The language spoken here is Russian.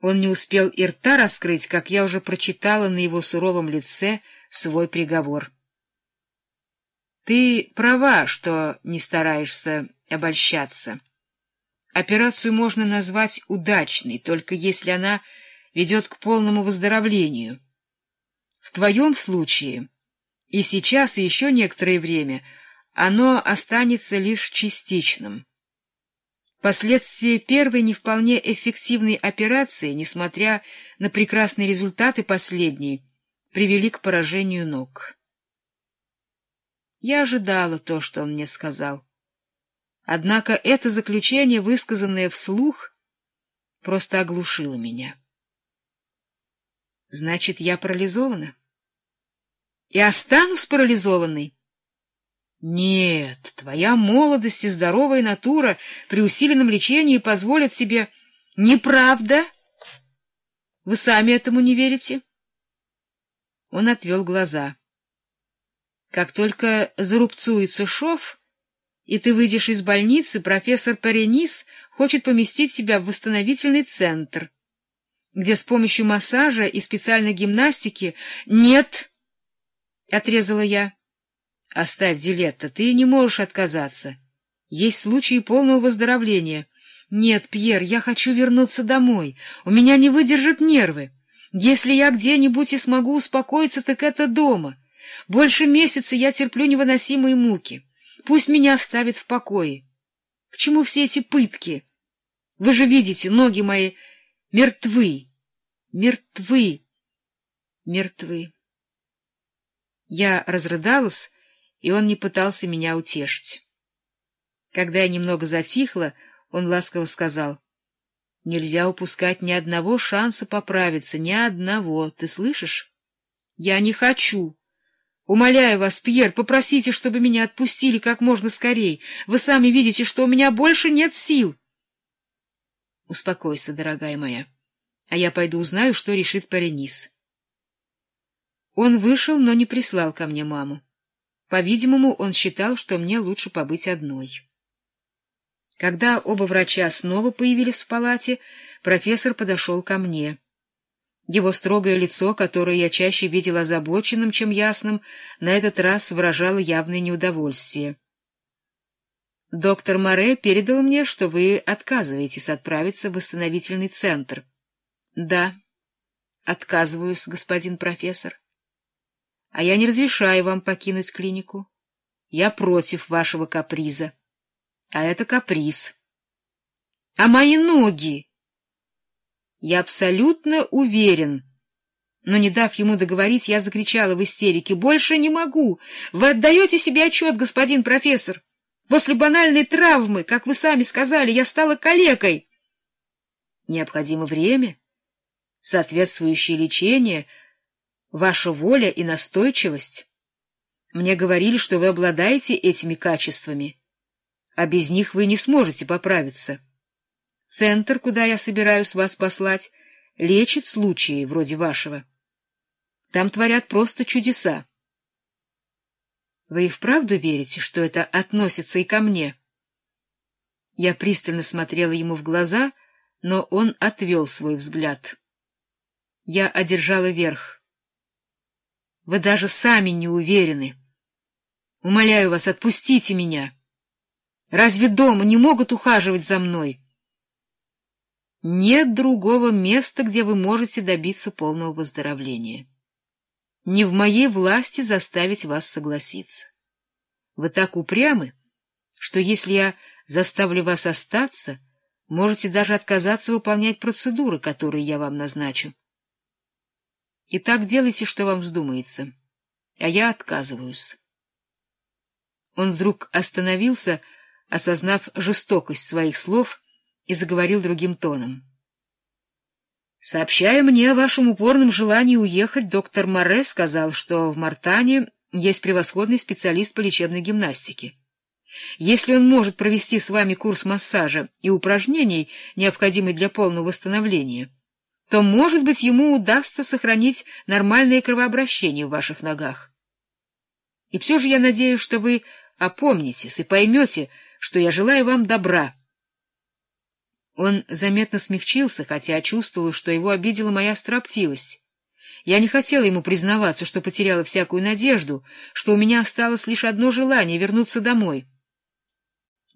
Он не успел и рта раскрыть, как я уже прочитала на его суровом лице свой приговор. Ты права, что не стараешься обольщаться. Операцию можно назвать удачной, только если она ведет к полному выздоровлению. В твоем случае и сейчас, и еще некоторое время оно останется лишь частичным. Последствия первой не вполне эффективной операции, несмотря на прекрасные результаты последней, привели к поражению ног. Я ожидала то, что он мне сказал. Однако это заключение, высказанное вслух, просто оглушило меня. Значит, я парализована? И останусь парализованной? Нет, твоя молодость и здоровая натура при усиленном лечении позволят себе... Неправда? Вы сами этому не верите? Он отвел глаза. Как только зарубцуется шов, и ты выйдешь из больницы, профессор Паренис хочет поместить тебя в восстановительный центр, где с помощью массажа и специальной гимнастики... Нет! — отрезала я. — Оставь, Дилетта, ты не можешь отказаться. Есть случаи полного выздоровления. Нет, Пьер, я хочу вернуться домой. У меня не выдержат нервы. Если я где-нибудь и смогу успокоиться, так это дома. Больше месяца я терплю невыносимые муки. Пусть меня оставят в покое. К чему все эти пытки? Вы же видите, ноги мои мертвы, мертвы, мертвы. Я разрыдалась, и он не пытался меня утешить. Когда я немного затихла, он ласково сказал, — Нельзя упускать ни одного шанса поправиться, ни одного, ты слышишь? — Я не хочу. Умоляю вас, Пьер, попросите, чтобы меня отпустили как можно скорей. Вы сами видите, что у меня больше нет сил. Успокойся, дорогая моя, а я пойду узнаю, что решит Паренис. Он вышел, но не прислал ко мне маму. По-видимому, он считал, что мне лучше побыть одной. Когда оба врача снова появились в палате, профессор подошел ко мне. Его строгое лицо, которое я чаще видел озабоченным, чем ясным, на этот раз выражало явное неудовольствие. — Доктор Море передал мне, что вы отказываетесь отправиться в восстановительный центр. — Да, отказываюсь, господин профессор. А я не разрешаю вам покинуть клинику. Я против вашего каприза. А это каприз. А мои ноги? Я абсолютно уверен. Но, не дав ему договорить, я закричала в истерике. «Больше не могу! Вы отдаете себе отчет, господин профессор! После банальной травмы, как вы сами сказали, я стала калекой!» Необходимо время, соответствующее лечение — ваша воля и настойчивость. Мне говорили, что вы обладаете этими качествами, а без них вы не сможете поправиться. Центр, куда я собираюсь вас послать, лечит случаи вроде вашего. Там творят просто чудеса. Вы и вправду верите, что это относится и ко мне? Я пристально смотрела ему в глаза, но он отвел свой взгляд. Я одержала верх. Вы даже сами не уверены. Умоляю вас, отпустите меня. Разве дома не могут ухаживать за мной? Нет другого места, где вы можете добиться полного выздоровления. Не в моей власти заставить вас согласиться. Вы так упрямы, что если я заставлю вас остаться, можете даже отказаться выполнять процедуры, которые я вам назначу. И так делайте, что вам вздумается. А я отказываюсь. Он вдруг остановился, осознав жестокость своих слов, и заговорил другим тоном. Сообщая мне о вашем упорном желании уехать, доктор Море сказал, что в Мартане есть превосходный специалист по лечебной гимнастике. Если он может провести с вами курс массажа и упражнений, необходимый для полного восстановления, то, может быть, ему удастся сохранить нормальное кровообращение в ваших ногах. И все же я надеюсь, что вы опомнитесь и поймете, что я желаю вам добра. Он заметно смягчился, хотя чувствовал, что его обидела моя строптивость. Я не хотела ему признаваться, что потеряла всякую надежду, что у меня осталось лишь одно желание — вернуться домой.